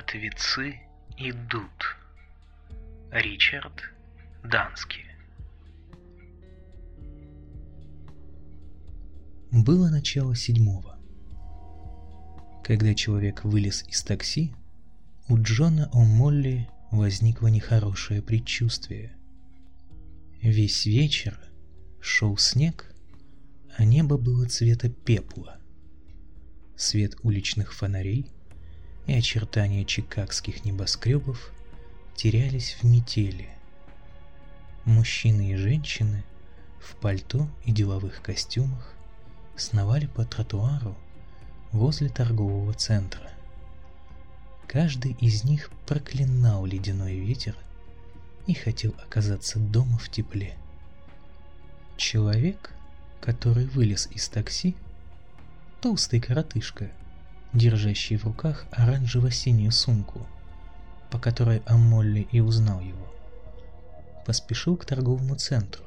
Мертвецы идут. Ричард Данский. Было начало седьмого. Когда человек вылез из такси, у Джона О'Молли возникло нехорошее предчувствие. Весь вечер шел снег, а небо было цвета пепла. Свет уличных фонарей и очертания чикагских небоскребов терялись в метели. Мужчины и женщины в пальто и деловых костюмах сновали по тротуару возле торгового центра. Каждый из них проклинал ледяной ветер и хотел оказаться дома в тепле. Человек, который вылез из такси, толстый коротышка, держащий в руках оранжево-синюю сумку, по которой Амолли и узнал его, поспешил к торговому центру.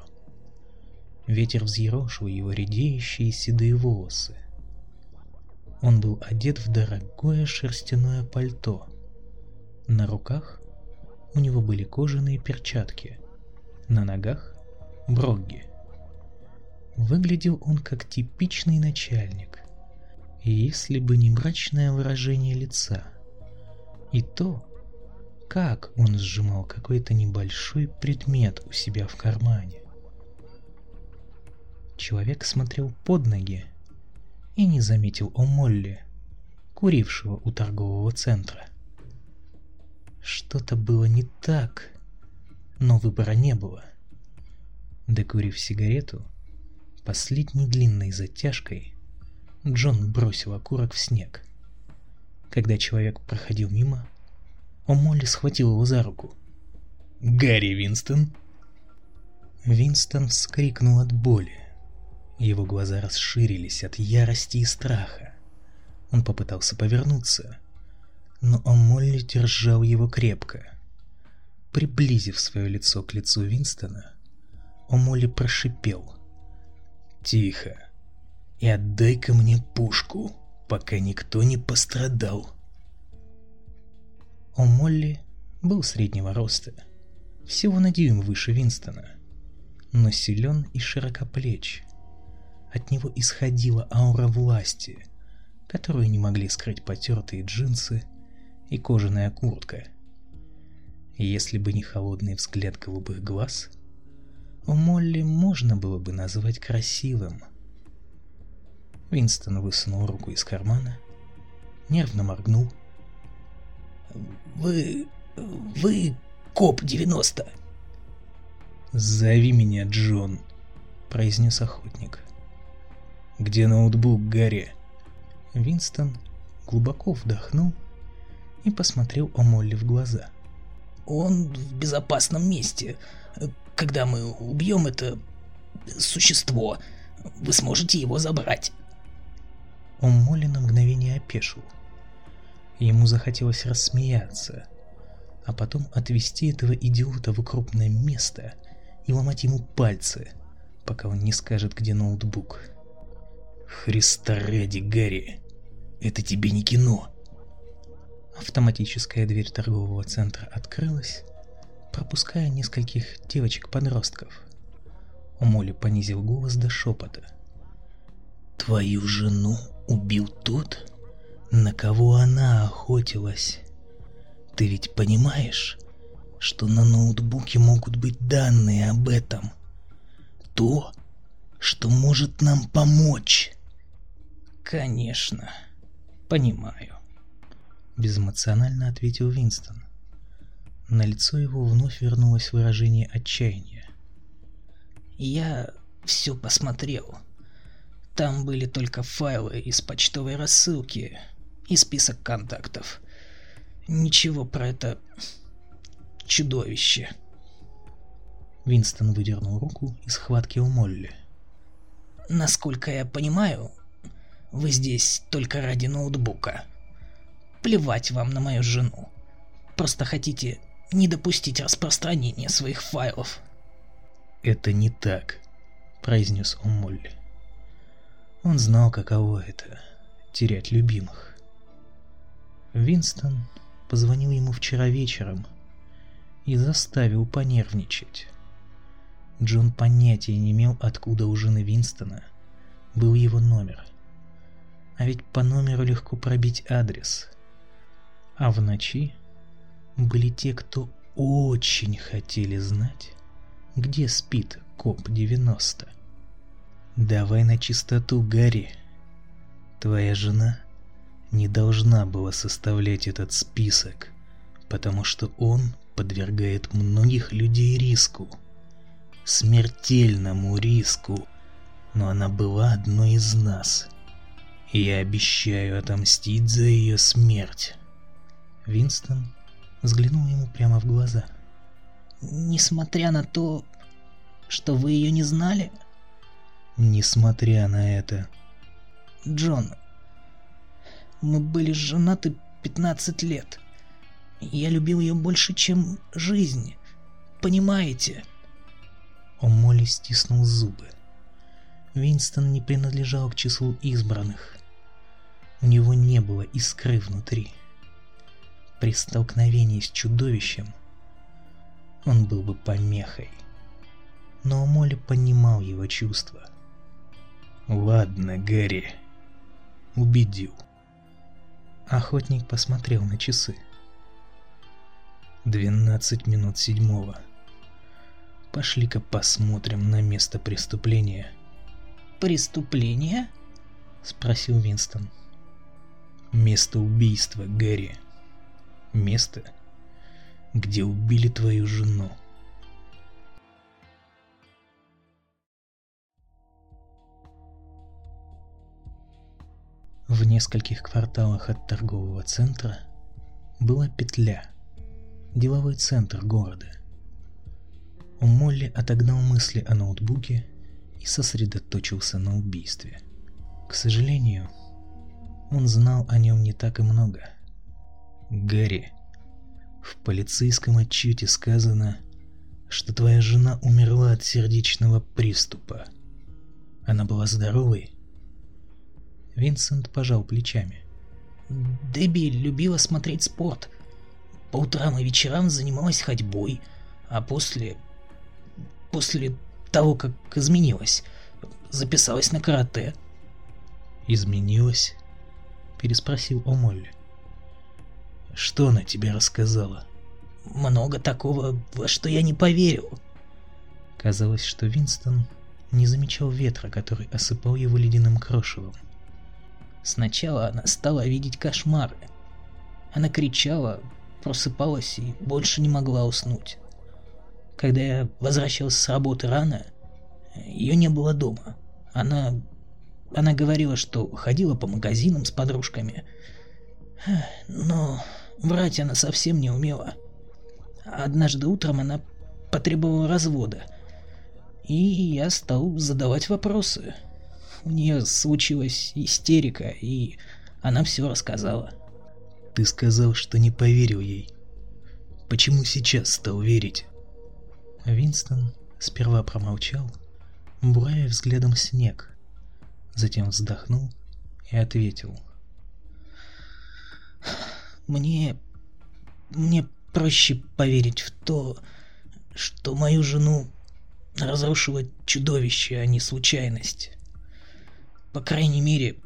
Ветер взъерошил его редеющие седые волосы. Он был одет в дорогое шерстяное пальто. На руках у него были кожаные перчатки, на ногах — брогги. Выглядел он как типичный начальник, если бы не мрачное выражение лица. И то, как он сжимал какой-то небольшой предмет у себя в кармане. Человек смотрел под ноги и не заметил о Молли, курившего у торгового центра. Что-то было не так, но выбора не было. Докурив сигарету, последней длинной затяжкой, Джон бросил окурок в снег. Когда человек проходил мимо, он Молли схватил его за руку. «Гарри Винстон!» Винстон вскрикнул от боли. Его глаза расширились от ярости и страха. Он попытался повернуться, но Омолли держал его крепко. Приблизив свое лицо к лицу Винстона, Омолли прошипел. «Тихо и отдай-ка мне пушку, пока никто не пострадал». Омолли был среднего роста, всего на дюйм выше Винстона, но силен и широкоплеч – от него исходила аура власти, которую не могли скрыть потертые джинсы и кожаная куртка. Если бы не холодный взгляд голубых глаз, у Молли можно было бы назвать красивым. Винстон высунул руку из кармана, нервно моргнул. «Вы... вы коп-90?» «Зови меня Джон», — произнес охотник. Где ноутбук, Гарри? Винстон глубоко вдохнул и посмотрел о Молли в глаза. Он в безопасном месте. Когда мы убьем это существо, вы сможете его забрать. Он Молли на мгновение опешил. Ему захотелось рассмеяться, а потом отвести этого идиота в укропное место и ломать ему пальцы, пока он не скажет, где ноутбук. Христа ради, Гарри, это тебе не кино. Автоматическая дверь торгового центра открылась, пропуская нескольких девочек-подростков. Молли понизил голос до шепота. «Твою жену убил тот, на кого она охотилась. Ты ведь понимаешь, что на ноутбуке могут быть данные об этом? То, что может нам помочь?» Конечно. Понимаю. Безэмоционально ответил Винстон. На лицо его вновь вернулось выражение отчаяния. Я все посмотрел. Там были только файлы из почтовой рассылки и список контактов. Ничего про это чудовище. Винстон выдернул руку из схватки у Молли. Насколько я понимаю, вы здесь только ради ноутбука. Плевать вам на мою жену. Просто хотите не допустить распространения своих файлов. Это не так, произнес он Молли. Он знал, каково это терять любимых. Винстон позвонил ему вчера вечером и заставил понервничать. Джон понятия не имел, откуда у жены Винстона был его номер. А ведь по номеру легко пробить адрес. А в ночи были те, кто очень хотели знать, где спит КОП-90. Давай начистоту, Гарри. Твоя жена не должна была составлять этот список, потому что он подвергает многих людей риску смертельному риску, но она была одной из нас. Я обещаю отомстить за ее смерть. Винстон взглянул ему прямо в глаза. Несмотря на то, что вы ее не знали? Несмотря на это. Джон, мы были женаты 15 лет. Я любил ее больше, чем жизнь. Понимаете? Он Молли стиснул зубы. Винстон не принадлежал к числу избранных. У него не было искры внутри. При столкновении с чудовищем он был бы помехой. Но Молли понимал его чувства. «Ладно, Гэри, убедил». Охотник посмотрел на часы. «Двенадцать минут седьмого». Пошли-ка посмотрим на место преступления. Преступление? Спросил Винстон. Место убийства, Гэри. Место, где убили твою жену. В нескольких кварталах от торгового центра была петля, деловой центр города – у Молли отогнал мысли о ноутбуке и сосредоточился на убийстве. К сожалению, он знал о нем не так и много. Гарри, в полицейском отчете сказано, что твоя жена умерла от сердечного приступа. Она была здоровой? Винсент пожал плечами. Дебби любила смотреть спорт. По утрам и вечерам занималась ходьбой, а после после того, как изменилась. Записалась на карате. «Изменилась?» — переспросил Омолли. «Что она тебе рассказала?» «Много такого, во что я не поверил». Казалось, что Винстон не замечал ветра, который осыпал его ледяным крошевом. Сначала она стала видеть кошмары. Она кричала, просыпалась и больше не могла уснуть. Когда я возвращался с работы рано, ее не было дома. Она... Она говорила, что ходила по магазинам с подружками. Но врать она совсем не умела. Однажды утром она потребовала развода. И я стал задавать вопросы. У нее случилась истерика, и она все рассказала. Ты сказал, что не поверил ей. Почему сейчас стал верить? Винстон сперва промолчал, буравя взглядом снег, затем вздохнул и ответил. «Мне... мне проще поверить в то, что мою жену разрушило чудовище, а не случайность. По крайней мере,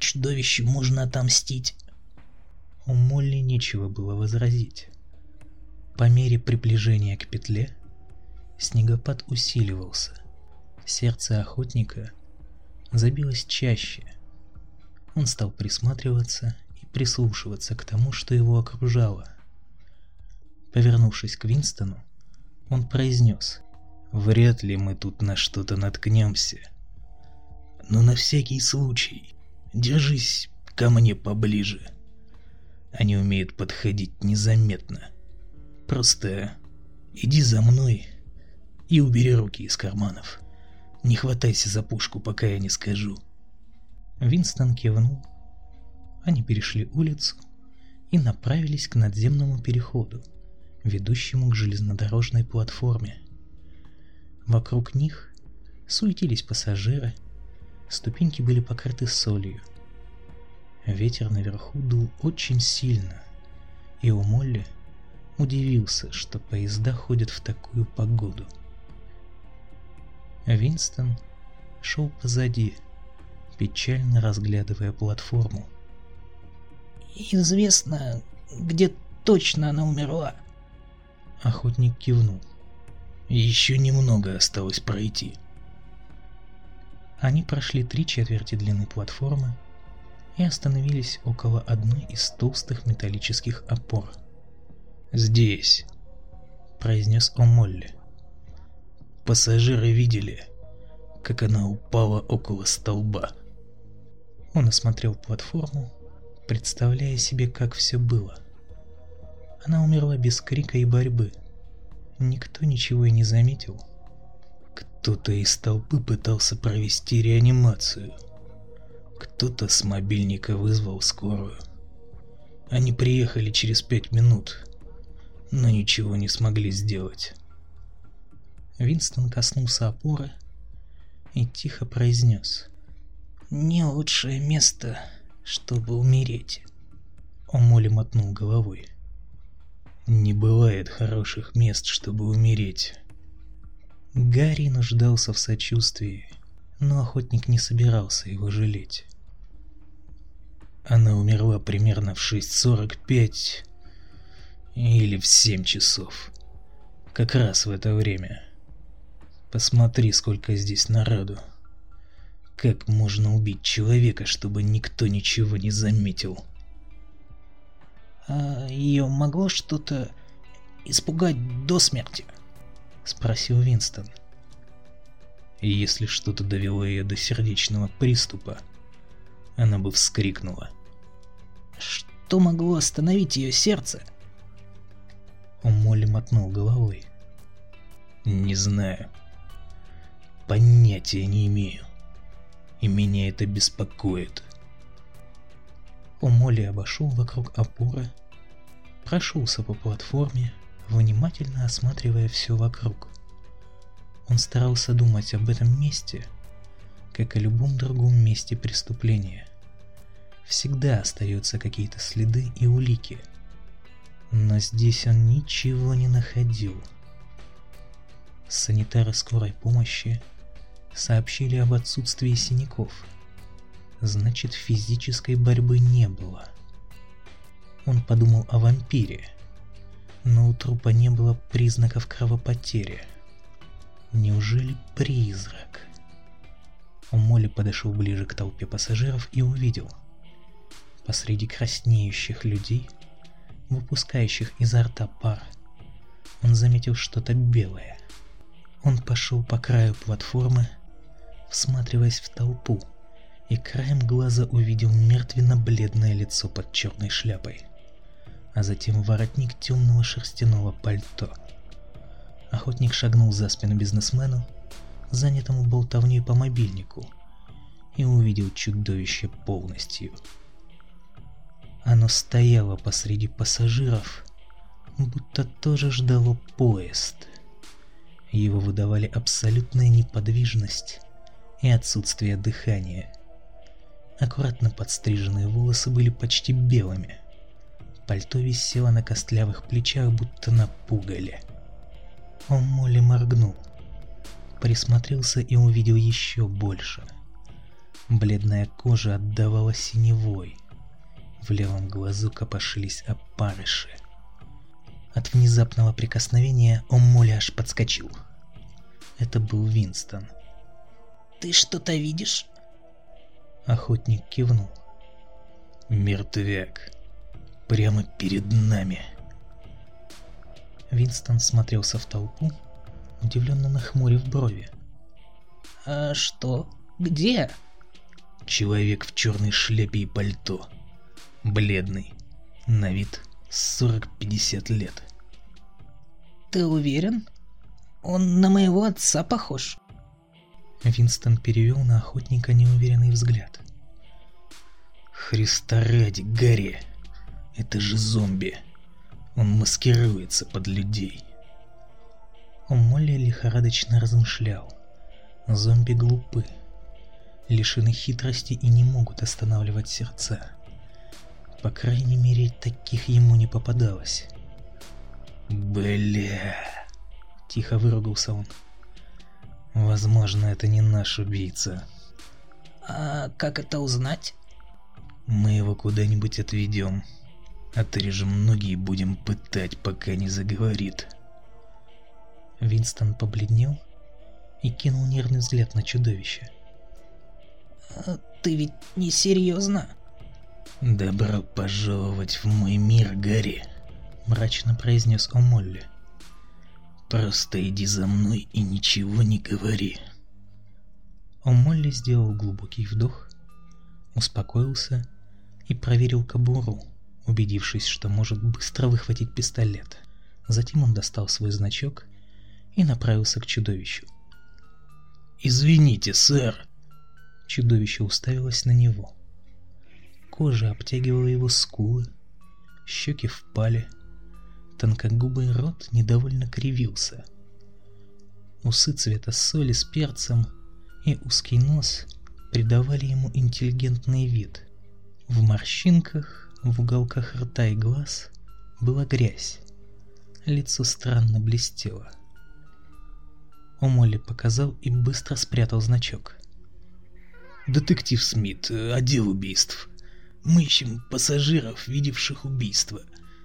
чудовищу можно отомстить». У Молли нечего было возразить. По мере приближения к петле Снегопад усиливался. Сердце охотника забилось чаще. Он стал присматриваться и прислушиваться к тому, что его окружало. Повернувшись к Винстону, он произнес «Вряд ли мы тут на что-то наткнемся. Но на всякий случай держись ко мне поближе. Они умеют подходить незаметно. Просто иди за мной и убери руки из карманов. Не хватайся за пушку, пока я не скажу. Винстон кивнул. Они перешли улицу и направились к надземному переходу, ведущему к железнодорожной платформе. Вокруг них суетились пассажиры, ступеньки были покрыты солью. Ветер наверху дул очень сильно, И у Молли удивился, что поезда ходят в такую погоду. Винстон шел позади, печально разглядывая платформу. «Известно, где точно она умерла?» Охотник кивнул. «Еще немного осталось пройти». Они прошли три четверти длины платформы и остановились около одной из толстых металлических опор. «Здесь», — произнес Омолли. «Пассажиры видели, как она упала около столба». Он осмотрел платформу, представляя себе, как все было. Она умерла без крика и борьбы. Никто ничего и не заметил. Кто-то из толпы пытался провести реанимацию. Кто-то с мобильника вызвал скорую. Они приехали через пять минут, но ничего не смогли сделать. Винстон коснулся опоры и тихо произнес. «Не лучшее место, чтобы умереть». Он Молли мотнул головой. «Не бывает хороших мест, чтобы умереть». Гарри нуждался в сочувствии, но охотник не собирался его жалеть. Она умерла примерно в 6.45 или в 7 часов. Как раз в это время. Посмотри, сколько здесь народу. Как можно убить человека, чтобы никто ничего не заметил? А ее могло что-то испугать до смерти? — спросил Винстон. И если что-то довело ее до сердечного приступа, она бы вскрикнула. Что могло остановить ее сердце? Молли мотнул головой. Не знаю. Понятия не имею. И меня это беспокоит. У Молли обошел вокруг опоры, прошелся по платформе, внимательно осматривая все вокруг. Он старался думать об этом месте, как о любом другом месте преступления. Всегда остаются какие-то следы и улики. Но здесь он ничего не находил. Санитары скорой помощи сообщили об отсутствии синяков. Значит, физической борьбы не было. Он подумал о вампире, но у трупа не было признаков кровопотери. Неужели призрак? Молли подошел ближе к толпе пассажиров и увидел. Посреди краснеющих людей, выпускающих изо рта пар, он заметил что-то белое. Он пошел по краю платформы, всматриваясь в толпу, и краем глаза увидел мертвенно-бледное лицо под черной шляпой а затем воротник темного шерстяного пальто. Охотник шагнул за спину бизнесмену, занятому болтовней по мобильнику, и увидел чудовище полностью. Оно стояло посреди пассажиров, будто тоже ждало поезд. Его выдавали абсолютная неподвижность и отсутствие дыхания. Аккуратно подстриженные волосы были почти белыми – Пальто висело на костлявых плечах, будто на пугале. Он Молли моргнул. Присмотрелся и увидел еще больше. Бледная кожа отдавала синевой. В левом глазу копошились опарыши. От внезапного прикосновения он Молли аж подскочил. Это был Винстон. «Ты что-то видишь?» Охотник кивнул. «Мертвяк», прямо перед нами. Винстон смотрелся в толпу, удивленно нахмурив брови. «А что? Где?» Человек в черной шляпе и пальто. Бледный. На вид 40-50 лет. «Ты уверен? Он на моего отца похож?» Винстон перевел на охотника неуверенный взгляд. «Христа ради, Гарри!» Это же зомби. Он маскируется под людей. Молли лихорадочно размышлял. Зомби глупы, лишены хитрости и не могут останавливать сердца. По крайней мере, таких ему не попадалось. «Бля...» — тихо выругался он. «Возможно, это не наш убийца». «А как это узнать?» «Мы его куда-нибудь отведем. Отрежем ноги и будем пытать, пока не заговорит». Винстон побледнел и кинул нервный взгляд на чудовище. А «Ты ведь не серьезно?» «Добро пожаловать в мой мир, Гарри», — мрачно произнес Омолли. «Просто иди за мной и ничего не говори». Омолли сделал глубокий вдох, успокоился и проверил кобуру, убедившись, что может быстро выхватить пистолет. Затем он достал свой значок и направился к чудовищу. «Извините, сэр!» Чудовище уставилось на него. Кожа обтягивала его скулы, щеки впали, тонкогубый рот недовольно кривился. Усы цвета соли с перцем и узкий нос придавали ему интеллигентный вид. В морщинках, в уголках рта и глаз была грязь. Лицо странно блестело. Омоли показал и быстро спрятал значок. «Детектив Смит, отдел убийств. Мы ищем пассажиров, видевших убийство,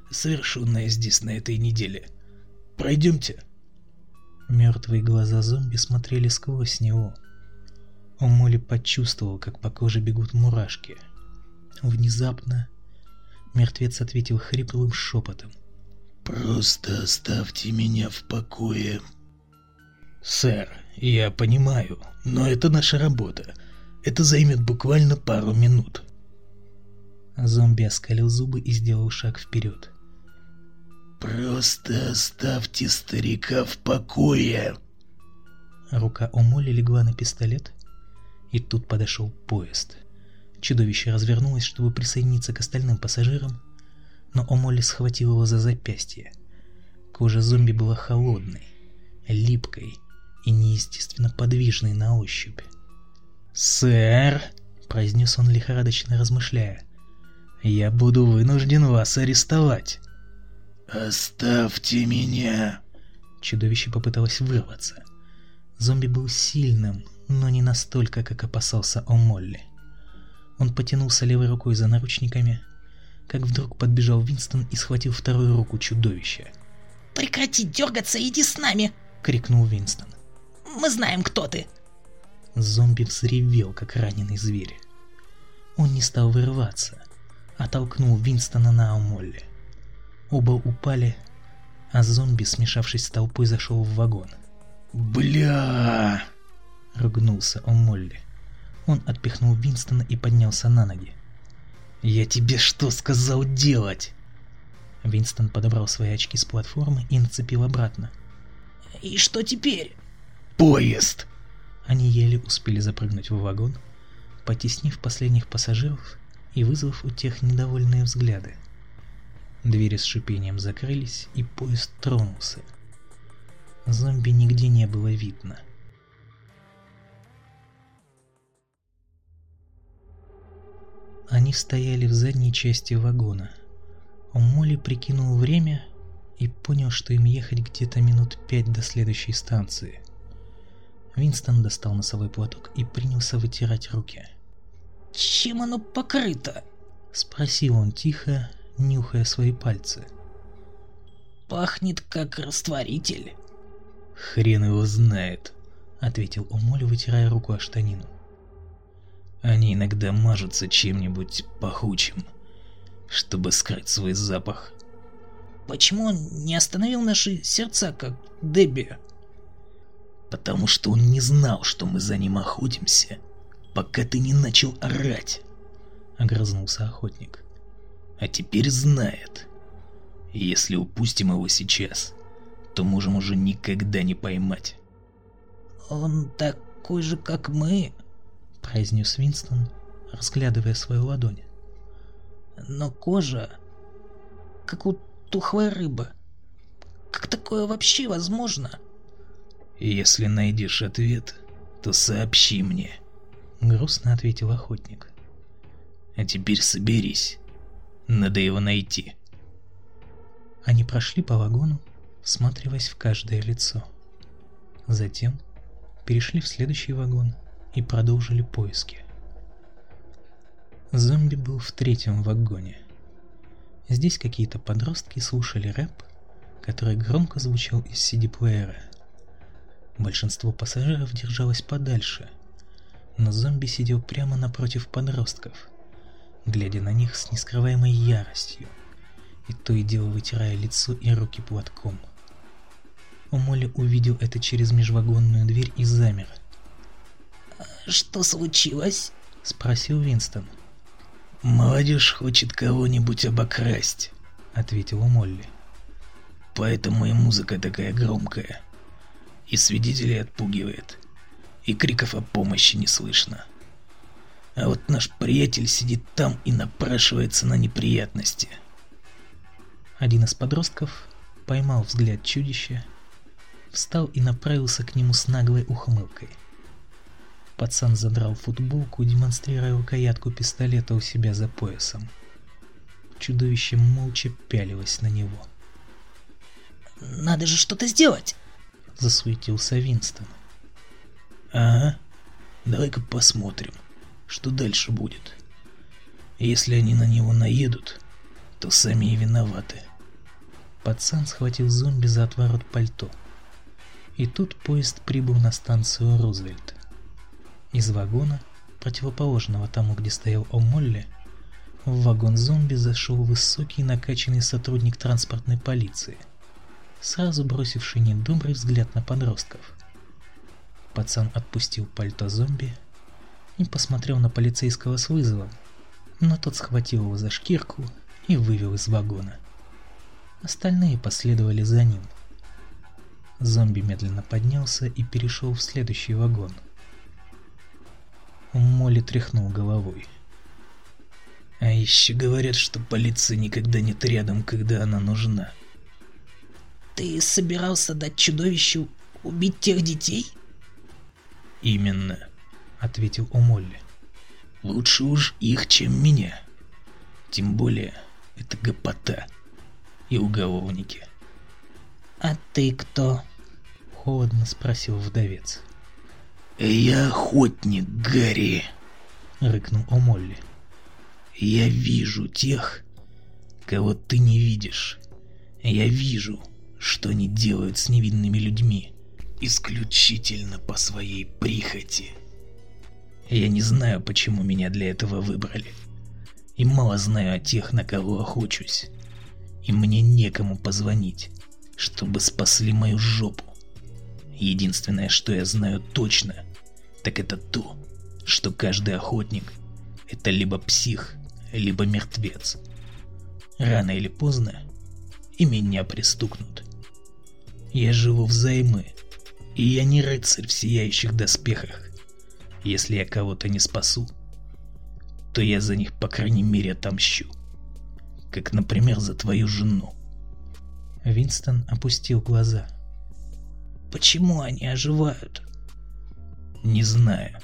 совершенное здесь на этой неделе. Пройдемте». Мертвые глаза зомби смотрели сквозь него. Омоли почувствовал, как по коже бегут мурашки. Внезапно мертвец ответил хриплым шепотом. «Просто оставьте меня в покое». «Сэр, я понимаю, но это наша работа. Это займет буквально пару минут». Зомби оскалил зубы и сделал шаг вперед. «Просто оставьте старика в покое!» Рука Омоли легла на пистолет, и тут подошел поезд. Чудовище развернулось, чтобы присоединиться к остальным пассажирам, но Омоли схватил его за запястье. Кожа зомби была холодной, липкой и неестественно подвижной на ощупь. «Сэр!» — произнес он лихорадочно размышляя. «Я буду вынужден вас арестовать». «Оставьте меня!» Чудовище попыталось вырваться. Зомби был сильным, но не настолько, как опасался о Молли. Он потянулся левой рукой за наручниками, как вдруг подбежал Винстон и схватил вторую руку чудовища. «Прекрати дергаться, иди с нами!» — крикнул Винстон. «Мы знаем, кто ты!» Зомби взревел, как раненый зверь. Он не стал вырываться, а толкнул Винстона на Амолли. Оба упали, а зомби, смешавшись с толпой, зашел в вагон. «Бля!» — ругнулся Омолли. Он отпихнул Винстона и поднялся на ноги. «Я тебе что сказал делать?» Винстон подобрал свои очки с платформы и нацепил обратно. «И что теперь?» «Поезд!» Они еле успели запрыгнуть в вагон, потеснив последних пассажиров и вызвав у тех недовольные взгляды. Двери с шипением закрылись, и поезд тронулся. Зомби нигде не было видно. Они стояли в задней части вагона. Молли прикинул время и понял, что им ехать где-то минут пять до следующей станции. Винстон достал носовой платок и принялся вытирать руки. «Чем оно покрыто?» — спросил он тихо, нюхая свои пальцы. «Пахнет как растворитель». «Хрен его знает», — ответил Умоль, вытирая руку о штанину. «Они иногда мажутся чем-нибудь пахучим, чтобы скрыть свой запах». «Почему он не остановил наши сердца, как Дебби?» потому что он не знал, что мы за ним охотимся, пока ты не начал орать, — огрызнулся охотник. А теперь знает. Если упустим его сейчас, то можем уже никогда не поймать. «Он такой же, как мы», — произнес Винстон, разглядывая свою ладонь. «Но кожа, как у тухлой рыбы. Как такое вообще возможно?» «Если найдешь ответ, то сообщи мне», — грустно ответил охотник. «А теперь соберись. Надо его найти. Они прошли по вагону, всматриваясь в каждое лицо. Затем перешли в следующий вагон и продолжили поиски. Зомби был в третьем вагоне. Здесь какие-то подростки слушали рэп, который громко звучал из CD-плеера. Большинство пассажиров держалось подальше, но зомби сидел прямо напротив подростков, глядя на них с нескрываемой яростью и то и дело вытирая лицо и руки платком. Молли увидел это через межвагонную дверь и замер. «Что случилось?» — спросил Винстон. «Молодежь хочет кого-нибудь обокрасть», — ответила Молли. «Поэтому и музыка такая громкая, и свидетелей отпугивает, и криков о помощи не слышно. А вот наш приятель сидит там и напрашивается на неприятности». Один из подростков поймал взгляд чудища встал и направился к нему с наглой ухмылкой. Пацан задрал футболку, демонстрируя рукоятку пистолета у себя за поясом. Чудовище молча пялилось на него. «Надо же что-то сделать!» — засуетился Винстон. «Ага, давай-ка посмотрим, что дальше будет. Если они на него наедут, то сами и виноваты». Пацан схватил зомби за отворот пальто. И тут поезд прибыл на станцию Рузвельт. Из вагона, противоположного тому, где стоял О'Молли, в вагон зомби зашел высокий накачанный сотрудник транспортной полиции, сразу бросивший недобрый взгляд на подростков. Пацан отпустил пальто зомби и посмотрел на полицейского с вызовом, но тот схватил его за шкирку и вывел из вагона. Остальные последовали за ним – Зомби медленно поднялся и перешел в следующий вагон. Молли тряхнул головой. А еще говорят, что полиция никогда нет рядом, когда она нужна. Ты собирался дать чудовищу убить тех детей? Именно, ответил Омолли. Лучше уж их, чем меня. Тем более, это гопота и уголовники. А ты кто? холодно спросил вдовец. «Я охотник, Гарри!» — рыкнул Омолли. «Я вижу тех, кого ты не видишь. Я вижу, что они делают с невинными людьми, исключительно по своей прихоти. Я не знаю, почему меня для этого выбрали, и мало знаю о тех, на кого охочусь, и мне некому позвонить, чтобы спасли мою жопу. Единственное, что я знаю точно, так это то, что каждый охотник — это либо псих, либо мертвец. Рано или поздно и меня пристукнут. Я живу взаймы, и я не рыцарь в сияющих доспехах. Если я кого-то не спасу, то я за них, по крайней мере, отомщу. Как, например, за твою жену. Винстон опустил глаза — Почему они оживают? Не знаю,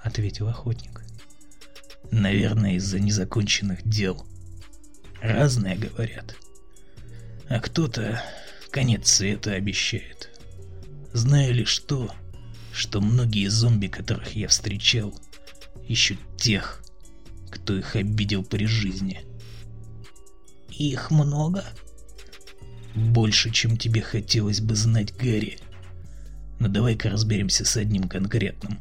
ответил охотник. Наверное, из-за незаконченных дел. Разные говорят. А кто-то конец света обещает. Знаю лишь то, что многие зомби, которых я встречал, ищут тех, кто их обидел при жизни. Их много? Больше, чем тебе хотелось бы знать, Гарри. Но давай-ка разберемся с одним конкретным.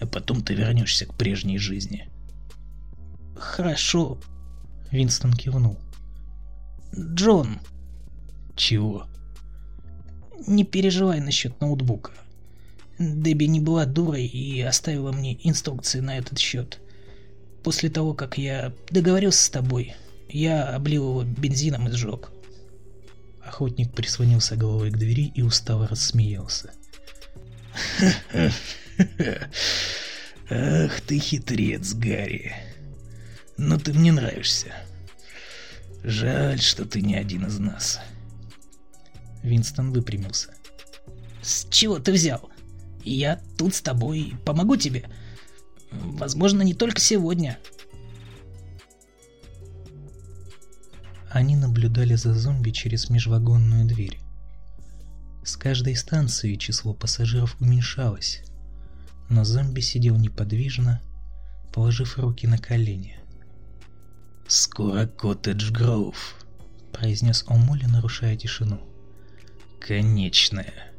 А потом ты вернешься к прежней жизни. Хорошо. Винстон кивнул. Джон. Чего? Не переживай насчет ноутбука. Дебби не была дурой и оставила мне инструкции на этот счет. После того, как я договорился с тобой, я облил его бензином и сжег. Охотник прислонился головой к двери и устало рассмеялся. Ах ты хитрец, Гарри. Но ты мне нравишься. Жаль, что ты не один из нас. Винстон выпрямился. С чего ты взял? Я тут с тобой, помогу тебе. Возможно, не только сегодня. Они наблюдали за зомби через межвагонную дверь. С каждой станции число пассажиров уменьшалось, но зомби сидел неподвижно, положив руки на колени. «Скоро Коттедж Гроув», — произнес Омоли, нарушая тишину. «Конечное.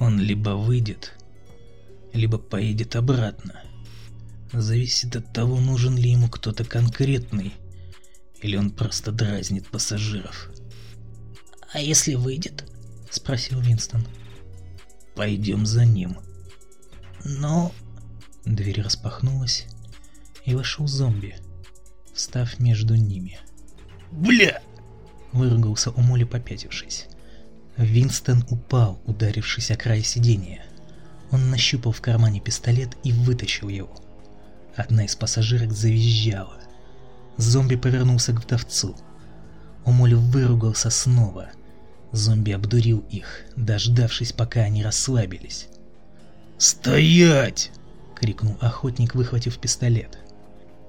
Он либо выйдет, либо поедет обратно. Зависит от того, нужен ли ему кто-то конкретный, или он просто дразнит пассажиров». «А если выйдет?» — спросил Винстон. «Пойдем за ним». «Но...» Дверь распахнулась, и вошел зомби, встав между ними. «Бля!» — выругался Умоли, попятившись. Винстон упал, ударившись о край сиденья. Он нащупал в кармане пистолет и вытащил его. Одна из пассажирок завизжала. Зомби повернулся к вдовцу. Умоли выругался снова. Зомби обдурил их, дождавшись, пока они расслабились. «Стоять!» — крикнул охотник, выхватив пистолет.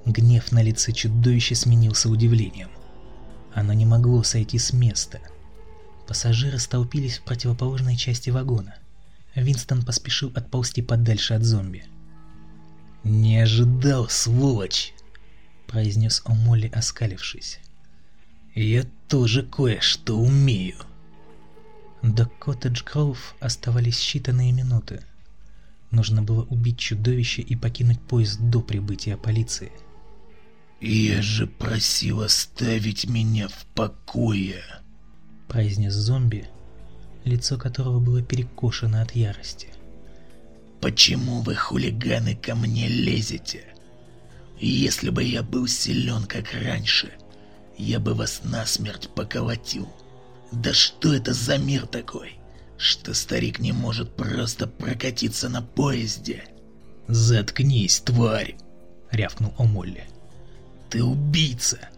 Гнев на лице чудовища сменился удивлением. Оно не могло сойти с места. Пассажиры столпились в противоположной части вагона. Винстон поспешил отползти подальше от зомби. «Не ожидал, сволочь!» — произнес Омолли, оскалившись. «Я тоже кое-что умею!» До Коттедж Гроув оставались считанные минуты. Нужно было убить чудовище и покинуть поезд до прибытия полиции. «Я же просил оставить меня в покое!» произнес зомби, лицо которого было перекошено от ярости. «Почему вы, хулиганы, ко мне лезете? Если бы я был силен, как раньше, я бы вас насмерть поколотил. Да что это за мир такой, что старик не может просто прокатиться на поезде?» «Заткнись, тварь!» — рявкнул Омолли. «Ты убийца!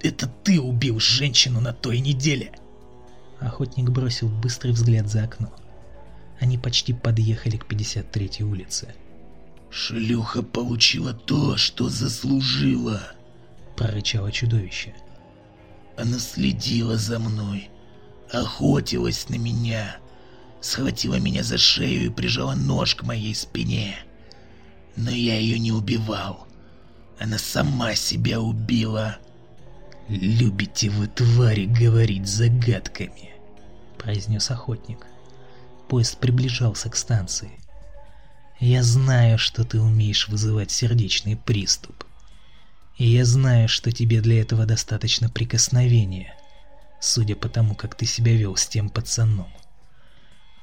Это ты убил женщину на той неделе!» Охотник бросил быстрый взгляд за окно. Они почти подъехали к 53-й улице. «Шлюха получила то, что заслужила!» — прорычало чудовище. «Она следила за мной, охотилась на меня, схватила меня за шею и прижала нож к моей спине. Но я ее не убивал. Она сама себя убила!» «Любите вы, твари, говорить загадками!» — произнес охотник. Поезд приближался к станции. «Я знаю, что ты умеешь вызывать сердечный приступ. И я знаю, что тебе для этого достаточно прикосновения, судя по тому, как ты себя вел с тем пацаном.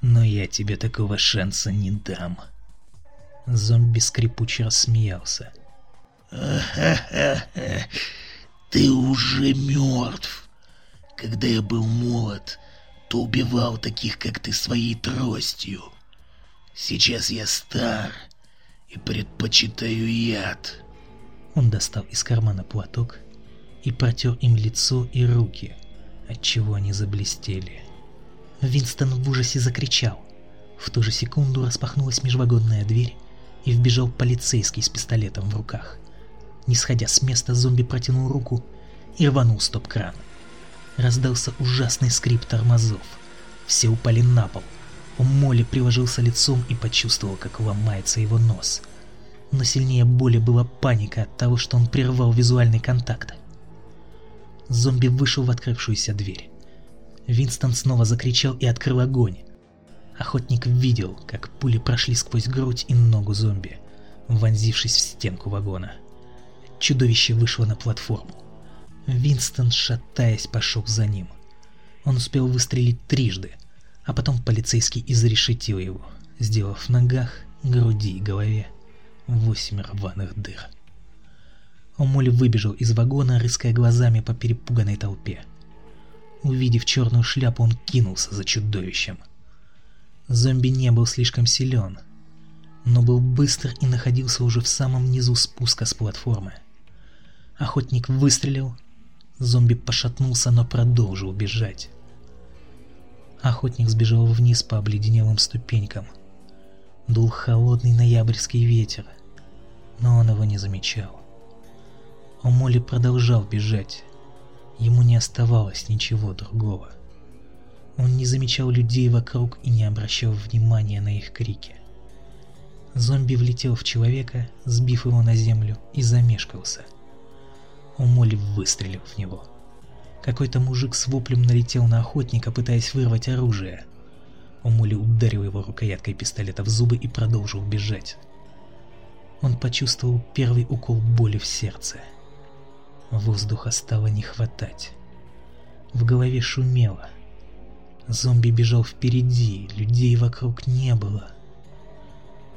Но я тебе такого шанса не дам». Зомби скрипуче рассмеялся. «Ха-ха-ха! Ты уже мертв. Когда я был молод, то убивал таких, как ты, своей тростью. Сейчас я стар и предпочитаю яд. Он достал из кармана платок и протер им лицо и руки, отчего они заблестели. Винстон в ужасе закричал. В ту же секунду распахнулась межвагонная дверь, и вбежал полицейский с пистолетом в руках. Не сходя с места, зомби протянул руку и рванул стоп-кран. Раздался ужасный скрип тормозов. Все упали на пол. Молли приложился лицом и почувствовал, как ломается его нос. Но сильнее боли была паника от того, что он прервал визуальный контакт. Зомби вышел в открывшуюся дверь. Винстон снова закричал и открыл огонь. Охотник видел, как пули прошли сквозь грудь и ногу зомби, вонзившись в стенку вагона. Чудовище вышло на платформу. Винстон, шатаясь, пошел за ним. Он успел выстрелить трижды, а потом полицейский изрешетил его, сделав в ногах, груди и голове восемь рваных дыр. Омоли выбежал из вагона, рыская глазами по перепуганной толпе. Увидев черную шляпу, он кинулся за чудовищем. Зомби не был слишком силен, но был быстр и находился уже в самом низу спуска с платформы. Охотник выстрелил. Зомби пошатнулся, но продолжил бежать. Охотник сбежал вниз по обледенелым ступенькам. Дул холодный ноябрьский ветер, но он его не замечал. Омоли продолжал бежать. Ему не оставалось ничего другого. Он не замечал людей вокруг и не обращал внимания на их крики. Зомби влетел в человека, сбив его на землю, и замешкался. Умоли выстрелил в него. Какой-то мужик с воплем налетел на охотника, пытаясь вырвать оружие. Умоли ударил его рукояткой пистолета в зубы и продолжил бежать. Он почувствовал первый укол боли в сердце. Воздуха стало не хватать. В голове шумело. Зомби бежал впереди, людей вокруг не было.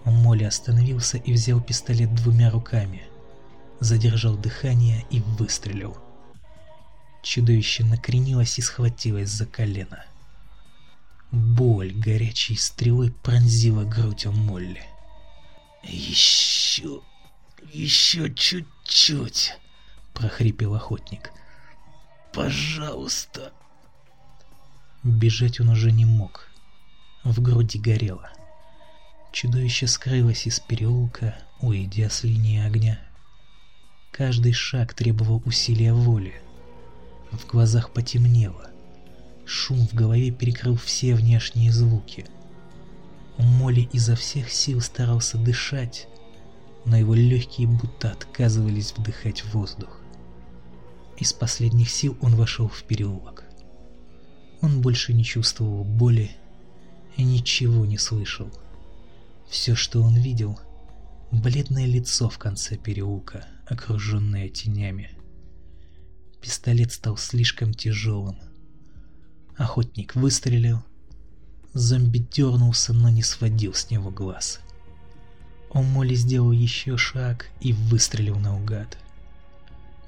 Молли остановился и взял пистолет двумя руками. Задержал дыхание и выстрелил. Чудовище накренилось и схватилось за колено. Боль горячей стрелой пронзила грудь у Молли. «Еще... чуть-чуть», — прохрипел охотник. «Пожалуйста». Бежать он уже не мог. В груди горело. Чудовище скрылось из переулка, уйдя с линии огня. Каждый шаг требовал усилия воли. В глазах потемнело. Шум в голове перекрыл все внешние звуки. Молли изо всех сил старался дышать, но его легкие будто отказывались вдыхать воздух. Из последних сил он вошел в переулок. Он больше не чувствовал боли и ничего не слышал. Все, что он видел, бледное лицо в конце переулка, окруженное тенями. Пистолет стал слишком тяжелым. Охотник выстрелил. Зомби дернулся, но не сводил с него глаз. Омоли сделал еще шаг и выстрелил наугад.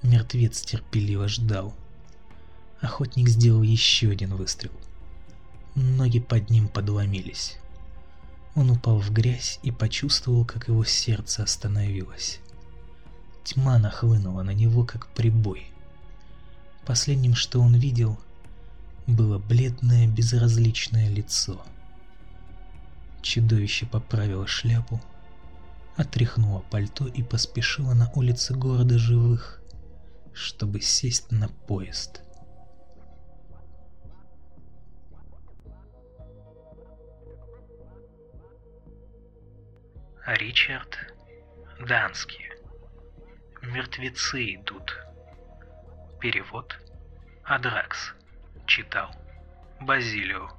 Мертвец терпеливо ждал. Охотник сделал еще один выстрел. Ноги под ним подломились. Он упал в грязь и почувствовал, как его сердце остановилось. Тьма нахлынула на него, как прибой. Последним, что он видел, было бледное безразличное лицо. Чудовище поправило шляпу, отряхнуло пальто и поспешило на улицы города живых, чтобы сесть на поезд. Ричард Данский. Мертвецы идут. Перевод Адракс. Читал Базилио.